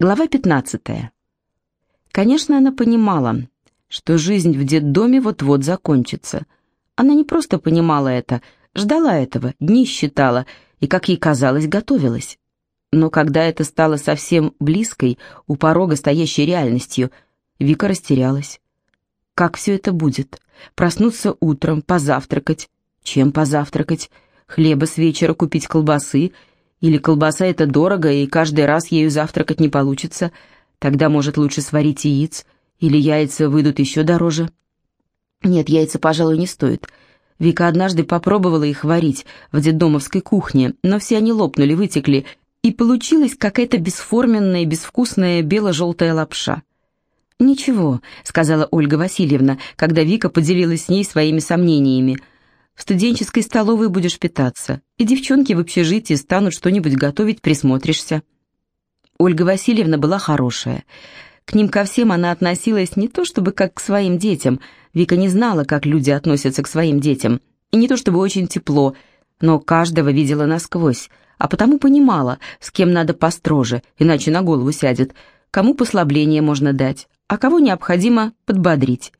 Глава 15. Конечно, она понимала, что жизнь в детдоме вот-вот закончится. Она не просто понимала это, ждала этого, дни считала и, как ей казалось, готовилась. Но когда это стало совсем близкой, у порога стоящей реальностью, Вика растерялась. Как все это будет? Проснуться утром, позавтракать. Чем позавтракать? Хлеба с вечера купить колбасы — или колбаса это дорого, и каждый раз ею завтракать не получится. Тогда, может, лучше сварить яиц, или яйца выйдут еще дороже. Нет, яйца, пожалуй, не стоит. Вика однажды попробовала их варить в детдомовской кухне, но все они лопнули, вытекли, и получилась какая-то бесформенная, безвкусная бело-желтая лапша. «Ничего», — сказала Ольга Васильевна, когда Вика поделилась с ней своими сомнениями — в студенческой столовой будешь питаться, и девчонки в общежитии станут что-нибудь готовить, присмотришься». Ольга Васильевна была хорошая. К ним ко всем она относилась не то чтобы как к своим детям, Вика не знала, как люди относятся к своим детям, и не то чтобы очень тепло, но каждого видела насквозь, а потому понимала, с кем надо построже, иначе на голову сядет, кому послабление можно дать, а кого необходимо подбодрить.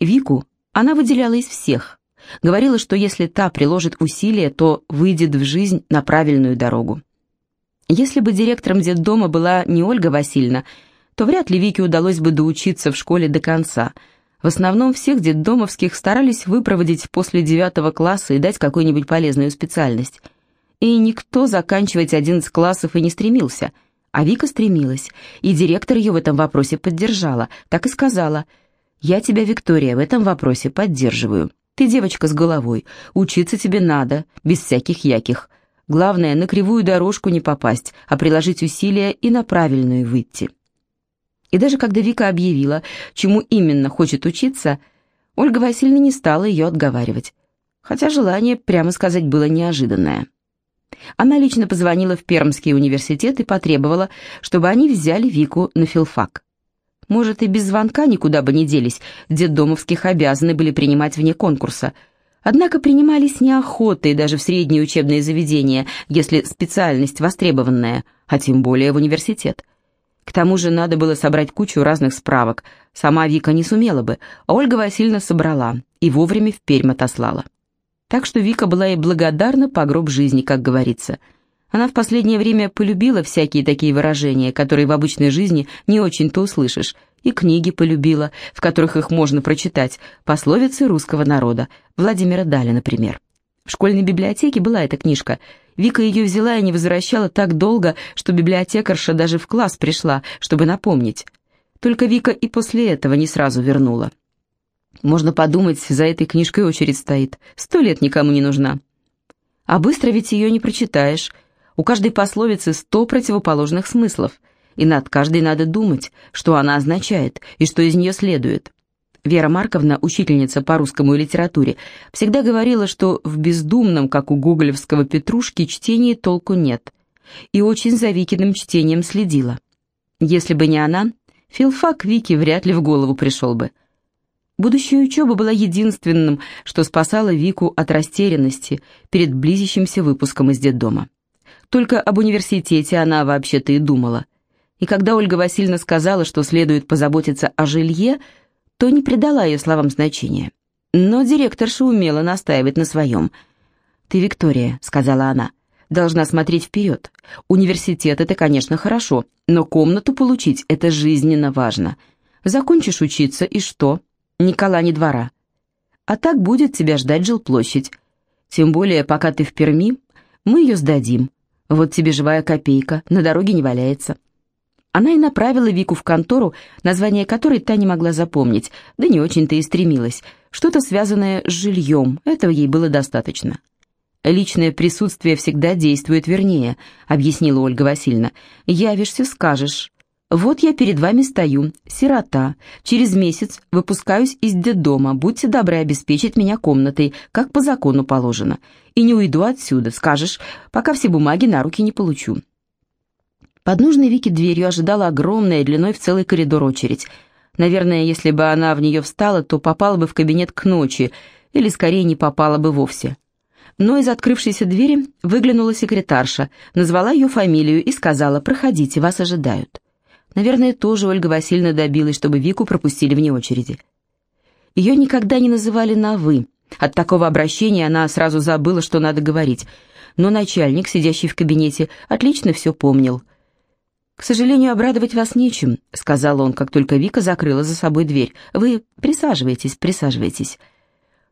Вику она выделяла из всех, Говорила, что если та приложит усилия, то выйдет в жизнь на правильную дорогу. Если бы директором детдома была не Ольга Васильевна, то вряд ли Вике удалось бы доучиться в школе до конца. В основном всех детдомовских старались выпроводить после девятого класса и дать какую-нибудь полезную специальность. И никто заканчивать 11 классов и не стремился. А Вика стремилась, и директор ее в этом вопросе поддержала, так и сказала «Я тебя, Виктория, в этом вопросе поддерживаю». Ты девочка с головой, учиться тебе надо, без всяких яких. Главное, на кривую дорожку не попасть, а приложить усилия и на правильную выйти. И даже когда Вика объявила, чему именно хочет учиться, Ольга Васильевна не стала ее отговаривать, хотя желание, прямо сказать, было неожиданное. Она лично позвонила в Пермский университет и потребовала, чтобы они взяли Вику на филфак. Может, и без звонка никуда бы не делись, детдомовских обязаны были принимать вне конкурса. Однако принимались неохотой даже в средние учебные заведения, если специальность востребованная, а тем более в университет. К тому же надо было собрать кучу разных справок. Сама Вика не сумела бы, а Ольга Васильевна собрала и вовремя в Пермь отослала. Так что Вика была ей благодарна по гроб жизни, как говорится – она в последнее время полюбила всякие такие выражения, которые в обычной жизни не очень-то услышишь, и книги полюбила, в которых их можно прочитать, пословицы русского народа, Владимира Даля, например. В школьной библиотеке была эта книжка. Вика ее взяла и не возвращала так долго, что библиотекарша даже в класс пришла, чтобы напомнить. Только Вика и после этого не сразу вернула. Можно подумать, за этой книжкой очередь стоит. Сто лет никому не нужна. А быстро ведь ее не прочитаешь, у каждой пословицы сто противоположных смыслов, и над каждой надо думать, что она означает и что из нее следует. Вера Марковна, учительница по русскому и литературе, всегда говорила, что в бездумном, как у гоголевского Петрушки, чтении толку нет, и очень за Викиным чтением следила. Если бы не она, филфак Вики вряд ли в голову пришел бы. Будущая учеба была единственным, что спасало Вику от растерянности перед близящимся выпуском из детдома. Только об университете она вообще-то и думала. И когда Ольга Васильевна сказала, что следует позаботиться о жилье, то не придала ее словам значения. Но директорша умела настаивать на своем. «Ты, Виктория», — сказала она, — «должна смотреть вперед. Университет — это, конечно, хорошо, но комнату получить — это жизненно важно. Закончишь учиться, и что? Никола не двора. А так будет тебя ждать жилплощадь. Тем более, пока ты в Перми, мы ее сдадим. Вот тебе живая копейка, на дороге не валяется. Она и направила Вику в контору, название которой та не могла запомнить, да не очень-то и стремилась. Что-то связанное с жильем, этого ей было достаточно. «Личное присутствие всегда действует вернее», — объяснила Ольга Васильевна. «Явишься, скажешь. Вот я перед вами стою, сирота. Через месяц выпускаюсь из детдома. Будьте добры обеспечить меня комнатой, как по закону положено. И не уйду отсюда, скажешь, пока все бумаги на руки не получу». Под нужной Вике дверью ожидала огромная, длиной в целый коридор очередь. Наверное, если бы она в нее встала, то попала бы в кабинет к ночи, или скорее не попала бы вовсе. Но из открывшейся двери выглянула секретарша, назвала ее фамилию и сказала «Проходите, вас ожидают». Наверное, тоже Ольга Васильевна добилась, чтобы Вику пропустили вне очереди. Ее никогда не называли на «вы». От такого обращения она сразу забыла, что надо говорить. Но начальник, сидящий в кабинете, отлично все помнил. «К сожалению, обрадовать вас нечем», — сказал он, как только Вика закрыла за собой дверь. «Вы присаживайтесь, присаживайтесь.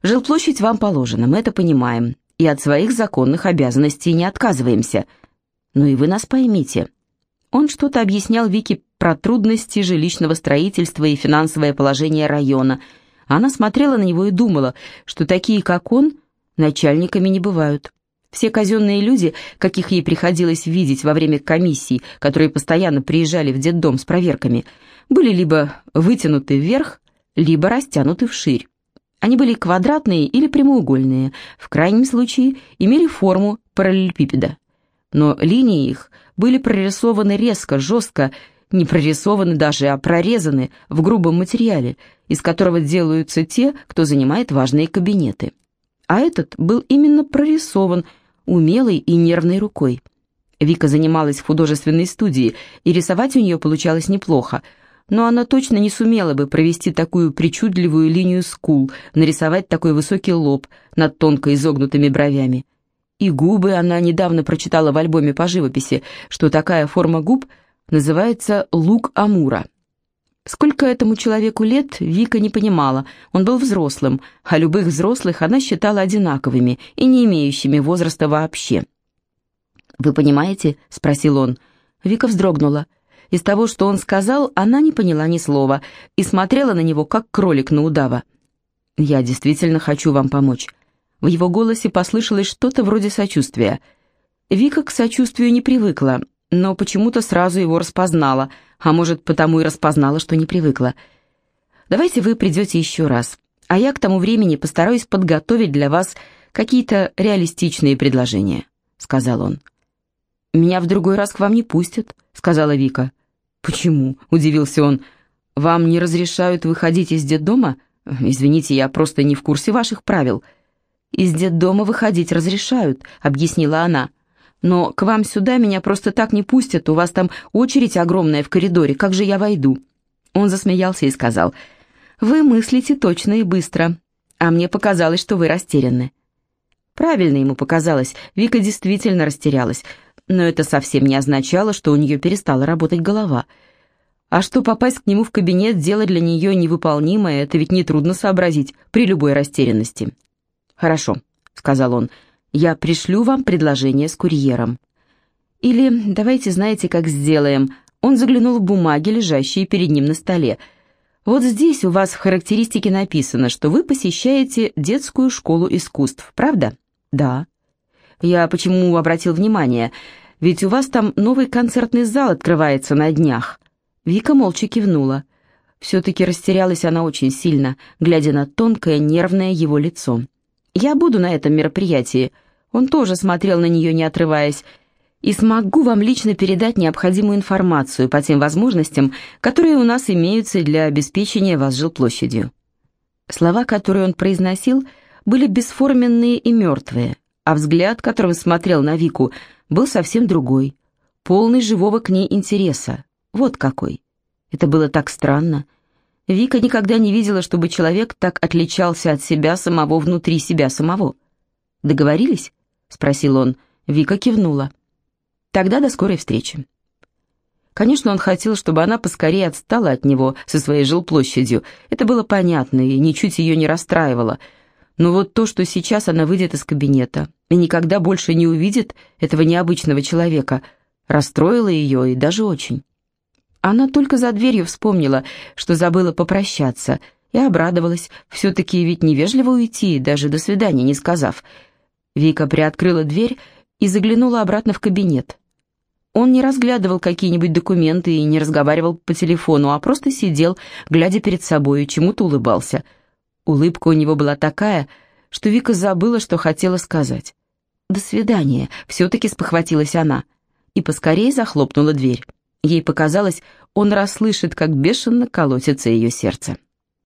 Жилплощадь вам положена, мы это понимаем, и от своих законных обязанностей не отказываемся. Но и вы нас поймите». Он что-то объяснял Вике про трудности жилищного строительства и финансовое положение района — она смотрела на него и думала, что такие, как он, начальниками не бывают. Все казенные люди, каких ей приходилось видеть во время комиссий, которые постоянно приезжали в детдом с проверками, были либо вытянуты вверх, либо растянуты вширь. Они были квадратные или прямоугольные, в крайнем случае имели форму параллелепипеда. Но линии их были прорисованы резко, жестко, не прорисованы даже, а прорезаны в грубом материале, из которого делаются те, кто занимает важные кабинеты. А этот был именно прорисован умелой и нервной рукой. Вика занималась в художественной студии, и рисовать у нее получалось неплохо, но она точно не сумела бы провести такую причудливую линию скул, нарисовать такой высокий лоб над тонко изогнутыми бровями. И губы она недавно прочитала в альбоме по живописи, что такая форма губ называется «лук Амура». Сколько этому человеку лет, Вика не понимала. Он был взрослым, а любых взрослых она считала одинаковыми и не имеющими возраста вообще. «Вы понимаете?» — спросил он. Вика вздрогнула. Из того, что он сказал, она не поняла ни слова и смотрела на него, как кролик на удава. «Я действительно хочу вам помочь». В его голосе послышалось что-то вроде сочувствия. Вика к сочувствию не привыкла, но почему-то сразу его распознала, а может, потому и распознала, что не привыкла. «Давайте вы придете еще раз, а я к тому времени постараюсь подготовить для вас какие-то реалистичные предложения», — сказал он. «Меня в другой раз к вам не пустят», — сказала Вика. «Почему?» — удивился он. «Вам не разрешают выходить из детдома? Извините, я просто не в курсе ваших правил». «Из детдома выходить разрешают», — объяснила она. Но к вам сюда меня просто так не пустят, у вас там очередь огромная в коридоре, как же я войду?» Он засмеялся и сказал, «Вы мыслите точно и быстро, а мне показалось, что вы растеряны». Правильно ему показалось, Вика действительно растерялась, но это совсем не означало, что у нее перестала работать голова. А что попасть к нему в кабинет, дело для нее невыполнимое, это ведь нетрудно сообразить при любой растерянности. «Хорошо», — сказал он, — я пришлю вам предложение с курьером. Или давайте знаете, как сделаем. Он заглянул в бумаги, лежащие перед ним на столе. Вот здесь у вас в характеристике написано, что вы посещаете детскую школу искусств, правда? Да. Я почему обратил внимание? Ведь у вас там новый концертный зал открывается на днях. Вика молча кивнула. Все-таки растерялась она очень сильно, глядя на тонкое, нервное его лицо. «Я буду на этом мероприятии», он тоже смотрел на нее, не отрываясь. «И смогу вам лично передать необходимую информацию по тем возможностям, которые у нас имеются для обеспечения вас жилплощадью». Слова, которые он произносил, были бесформенные и мертвые, а взгляд, которым смотрел на Вику, был совсем другой, полный живого к ней интереса. Вот какой. Это было так странно. Вика никогда не видела, чтобы человек так отличался от себя самого внутри себя самого. Договорились? — спросил он. Вика кивнула. «Тогда до скорой встречи». Конечно, он хотел, чтобы она поскорее отстала от него со своей жилплощадью. Это было понятно и ничуть ее не расстраивало. Но вот то, что сейчас она выйдет из кабинета и никогда больше не увидит этого необычного человека, расстроило ее и даже очень. Она только за дверью вспомнила, что забыла попрощаться, и обрадовалась, все-таки ведь невежливо уйти, даже до свидания не сказав — Вика приоткрыла дверь и заглянула обратно в кабинет. Он не разглядывал какие-нибудь документы и не разговаривал по телефону, а просто сидел, глядя перед собой, и чему-то улыбался. Улыбка у него была такая, что Вика забыла, что хотела сказать. «До свидания», — все-таки спохватилась она, и поскорее захлопнула дверь. Ей показалось, он расслышит, как бешено колотится ее сердце.